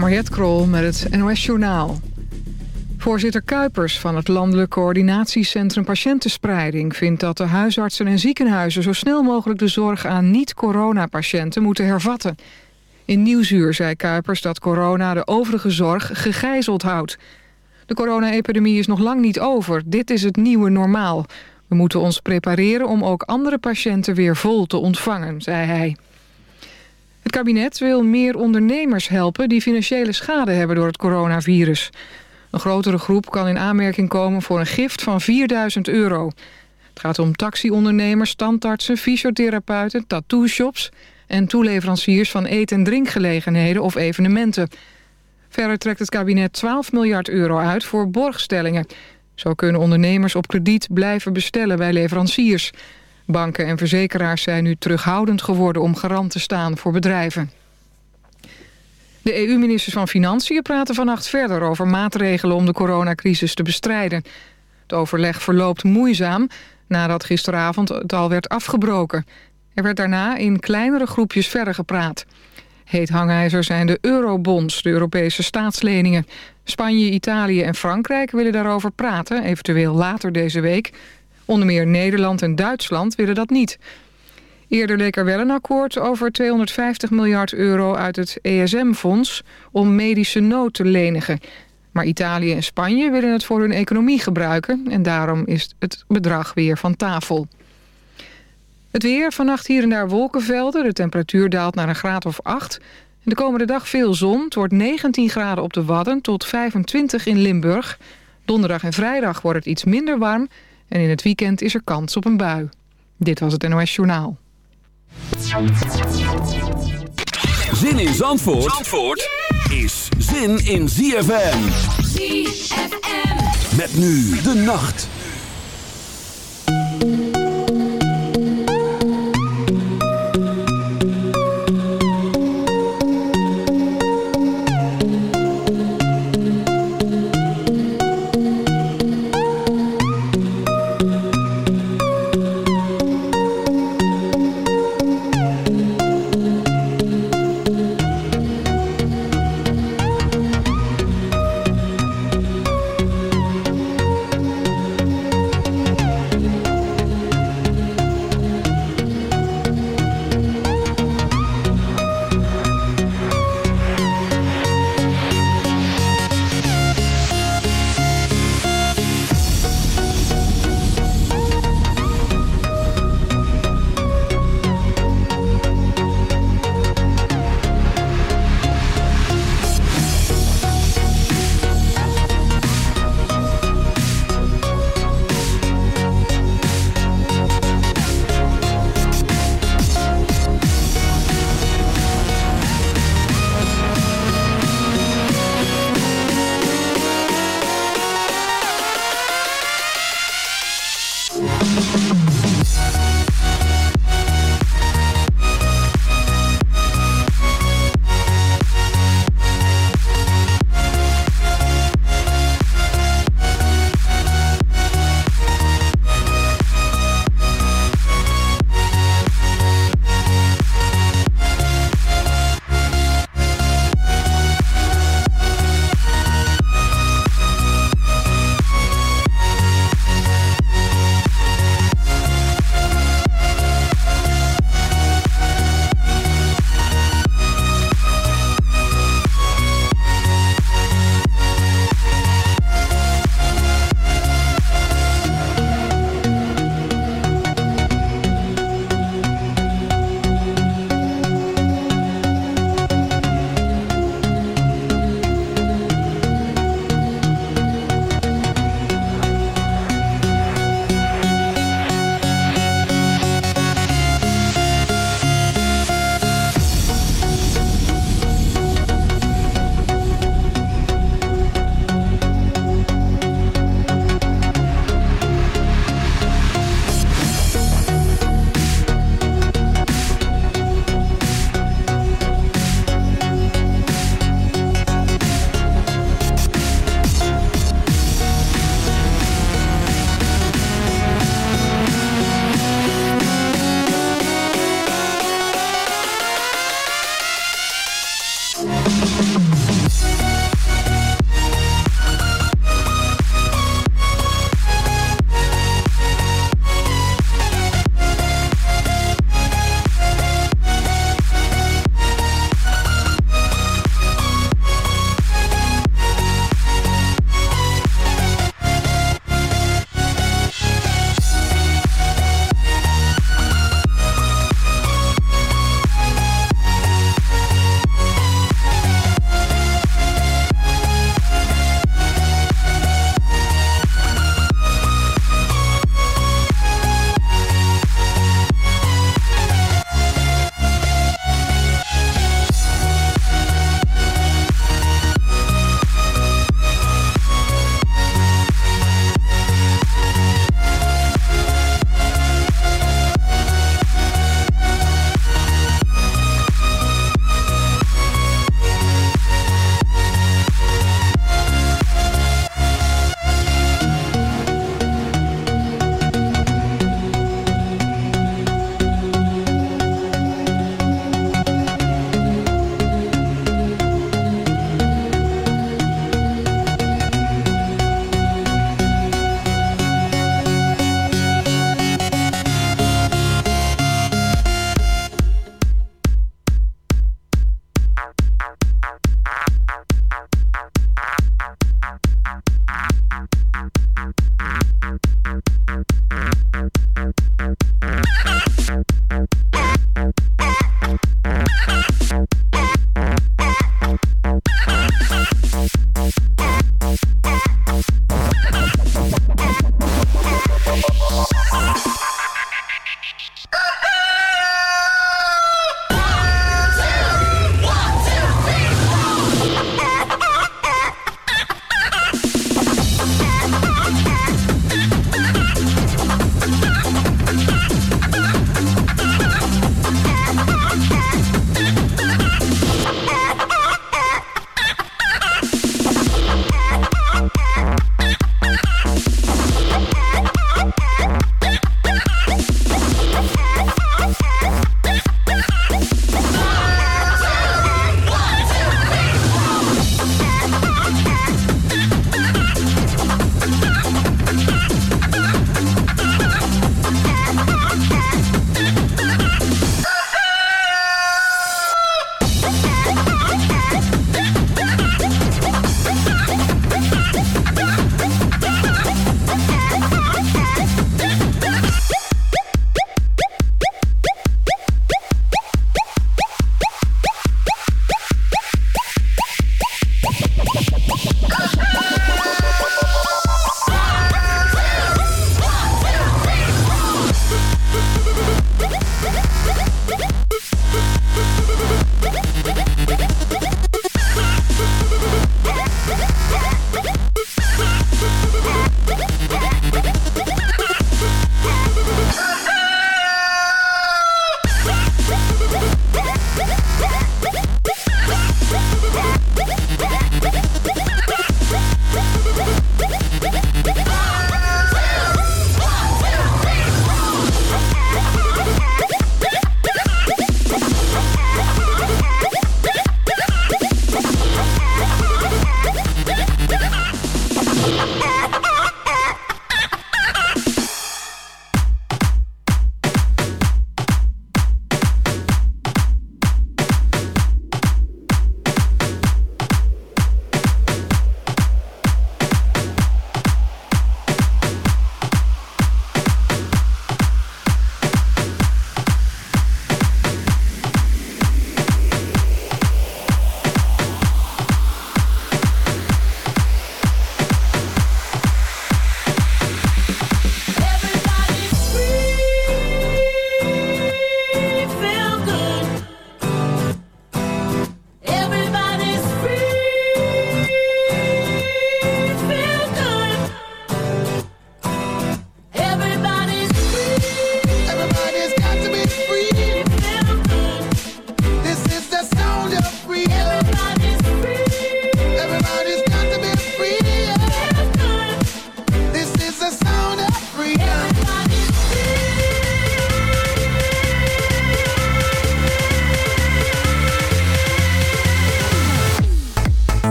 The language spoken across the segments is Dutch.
Mariette Krol met het NOS Journaal. Voorzitter Kuipers van het Landelijk Coördinatiecentrum Patiëntenspreiding... vindt dat de huisartsen en ziekenhuizen zo snel mogelijk de zorg aan niet-coronapatiënten moeten hervatten. In Nieuwsuur zei Kuipers dat corona de overige zorg gegijzeld houdt. De corona-epidemie is nog lang niet over. Dit is het nieuwe normaal. We moeten ons prepareren om ook andere patiënten weer vol te ontvangen, zei hij. Het kabinet wil meer ondernemers helpen die financiële schade hebben door het coronavirus. Een grotere groep kan in aanmerking komen voor een gift van 4000 euro. Het gaat om taxiondernemers, standartsen, fysiotherapeuten, tattoo-shops... en toeleveranciers van eet- en drinkgelegenheden of evenementen. Verder trekt het kabinet 12 miljard euro uit voor borgstellingen. Zo kunnen ondernemers op krediet blijven bestellen bij leveranciers... Banken en verzekeraars zijn nu terughoudend geworden om garant te staan voor bedrijven. De EU-ministers van Financiën praten vannacht verder over maatregelen om de coronacrisis te bestrijden. Het overleg verloopt moeizaam nadat gisteravond het al werd afgebroken. Er werd daarna in kleinere groepjes verder gepraat. Heet hangijzer zijn de eurobonds, de Europese staatsleningen. Spanje, Italië en Frankrijk willen daarover praten, eventueel later deze week. Onder meer Nederland en Duitsland willen dat niet. Eerder leek er wel een akkoord over 250 miljard euro uit het ESM-fonds... om medische nood te lenigen. Maar Italië en Spanje willen het voor hun economie gebruiken... en daarom is het bedrag weer van tafel. Het weer, vannacht hier en daar wolkenvelden. De temperatuur daalt naar een graad of 8. de komende dag veel zon. Het wordt 19 graden op de Wadden tot 25 in Limburg. Donderdag en vrijdag wordt het iets minder warm... En in het weekend is er kans op een bui. Dit was het NOS Journaal. Zin in Zandvoort, Zandvoort is zin in ZFM. ZFM. Met nu de nacht.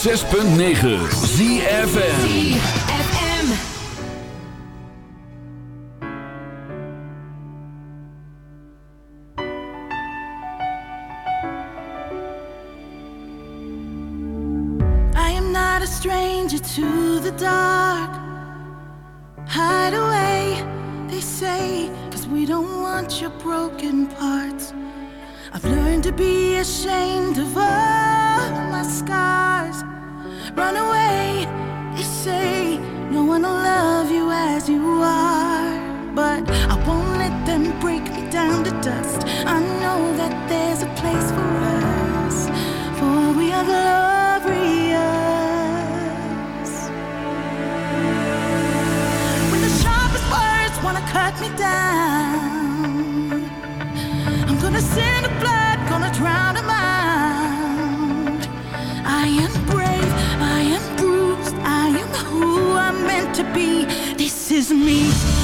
106.9 Cheers!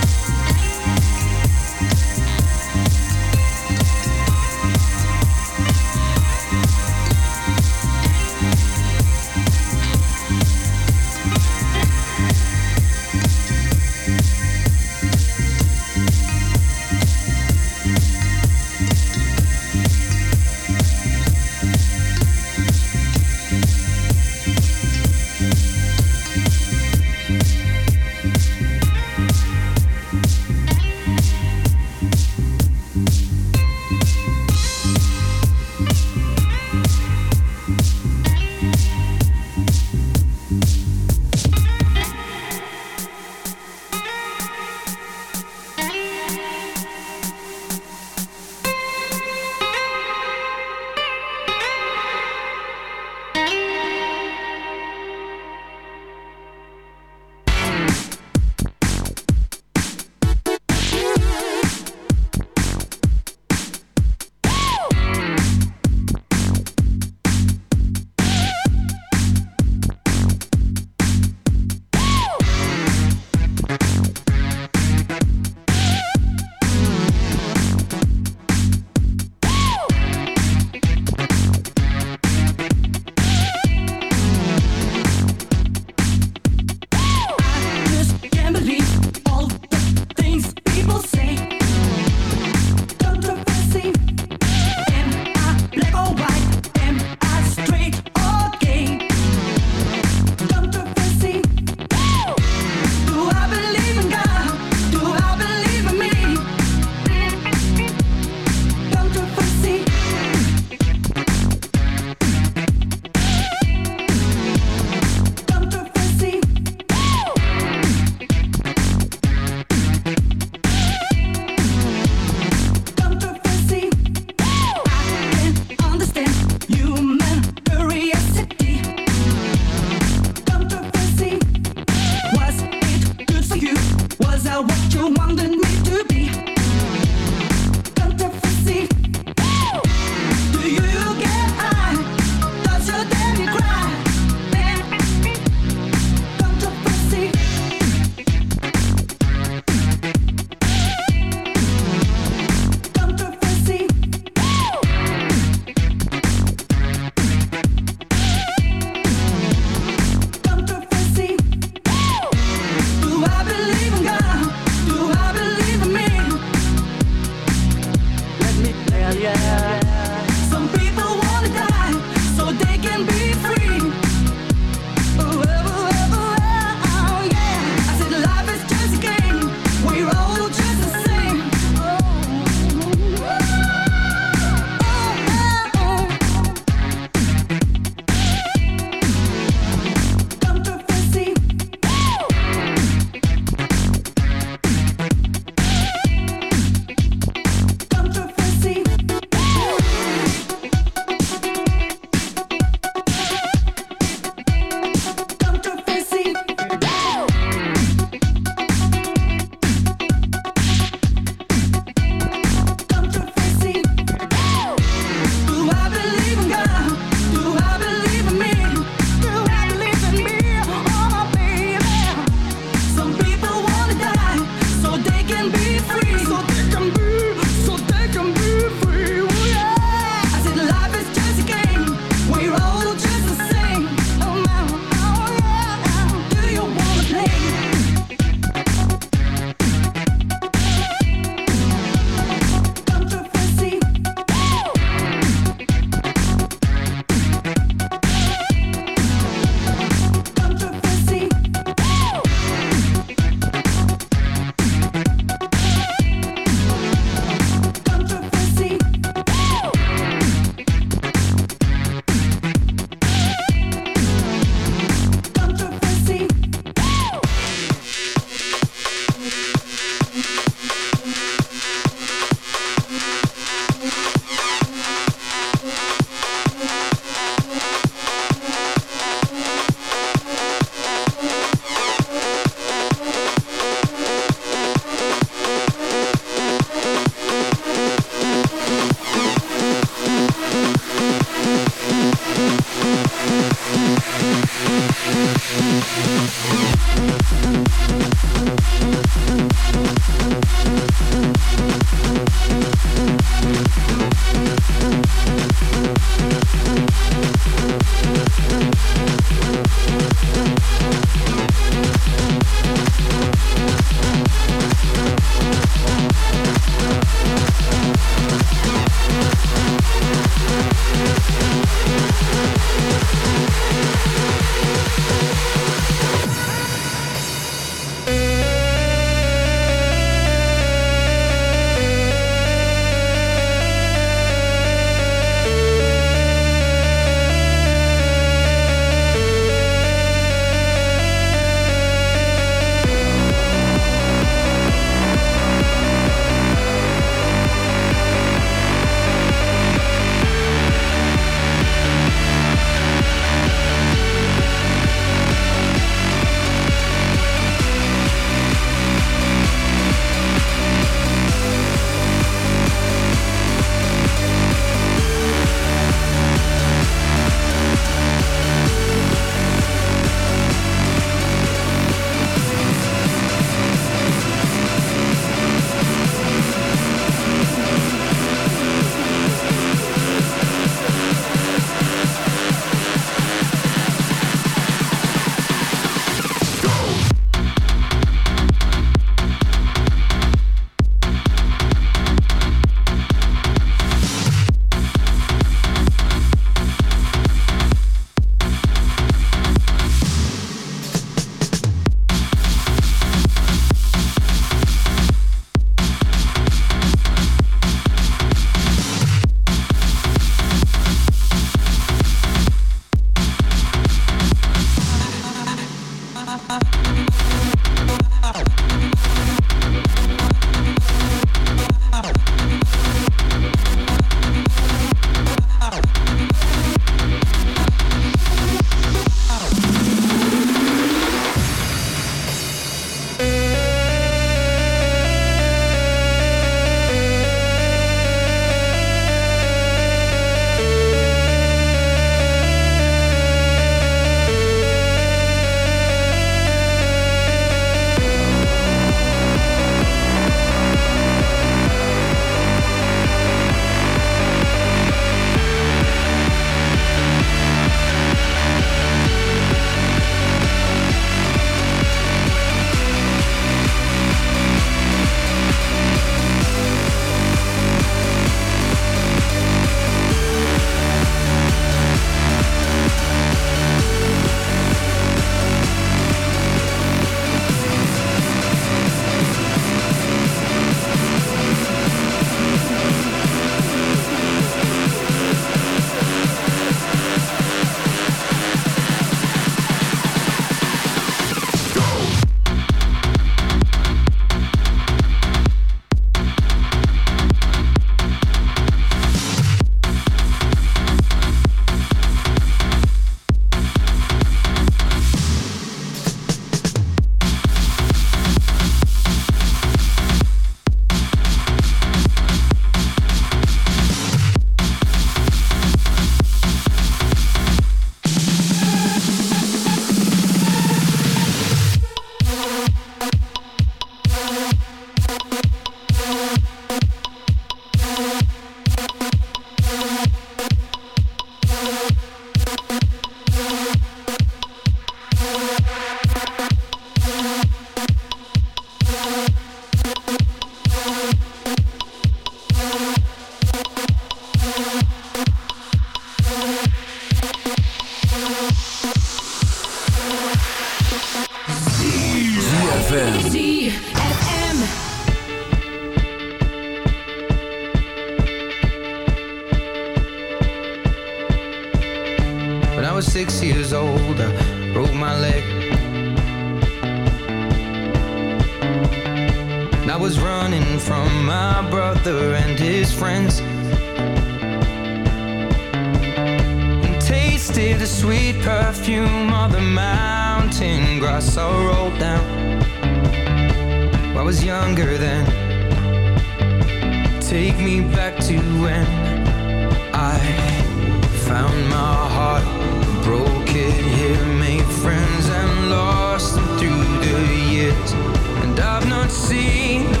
I've not seen.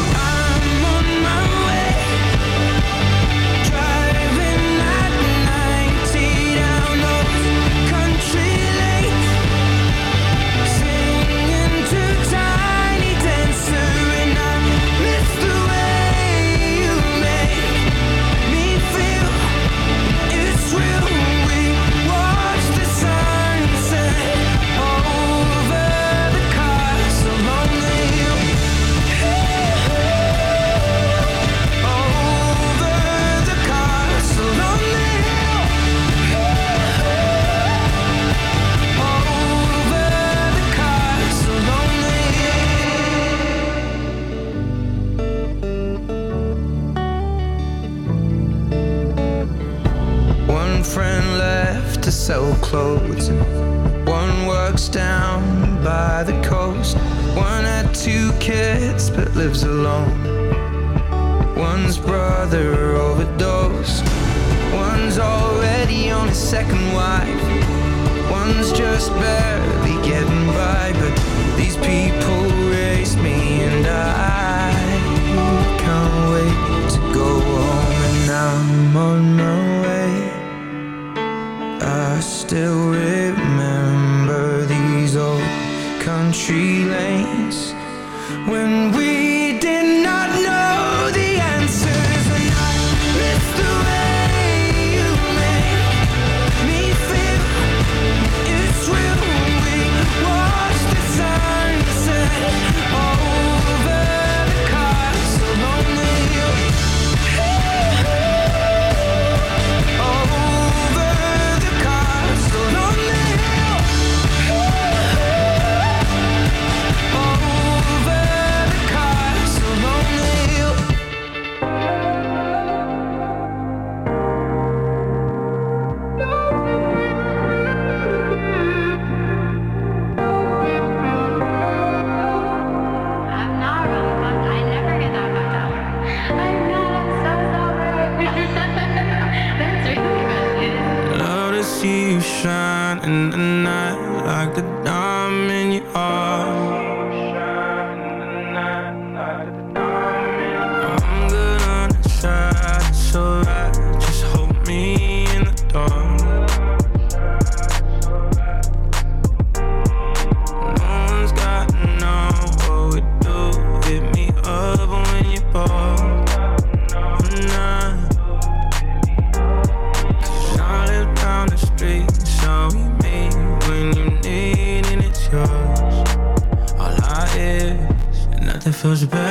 shine in the night like the feels bad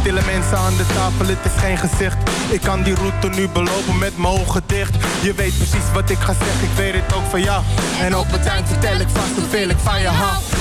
stille mensen aan de tafel, het is geen gezicht. Ik kan die route nu belopen met mijn ogen dicht. Je weet precies wat ik ga zeggen, ik weet het ook van jou. En op het eind vertel ik vast hoeveel ik van je hou.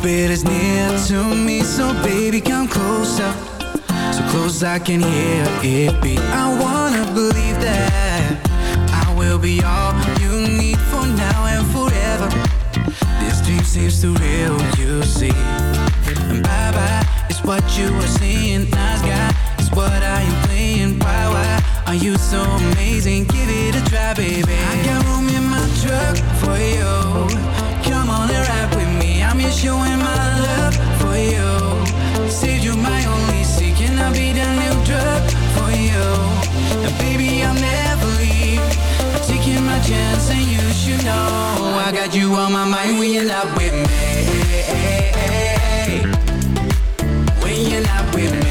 It is near to me. So baby, come closer, so close I can hear it beat. I wanna believe that I will be all you need for now and forever. This dream seems too real, you see. And bye bye, it's what you are seeing. Nice guy, it's what I am playing. Why are you so amazing? Give it a try, baby. I got room in my truck for you. Come on and ride with me. I'm just showing my love for you. Said you my only seat. Can I be the new drug for you? And baby, I'll never leave. Taking my chance, and you should know I got you on my mind when you're not with me. When you're not with me.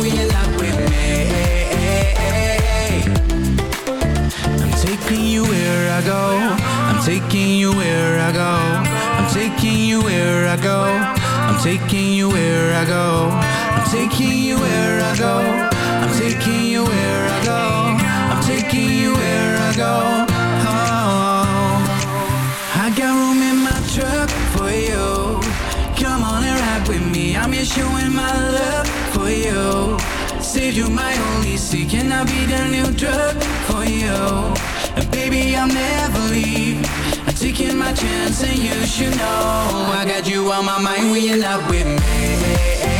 When you're not with me. I'm taking you where I go. I'm taking you where I go. I'm taking you where I go. I'm taking you where I go. I'm taking you where I go. I'm taking you where I go. I'm taking you where I go. Oh, I got room in my truck for you. Come on and ride with me. I'm just showing my love you. Said you my only seat. Can I be the new drug for you? And baby, I'll never leave. I'm taking my chance, and you should know I got you on my mind when you're not with me.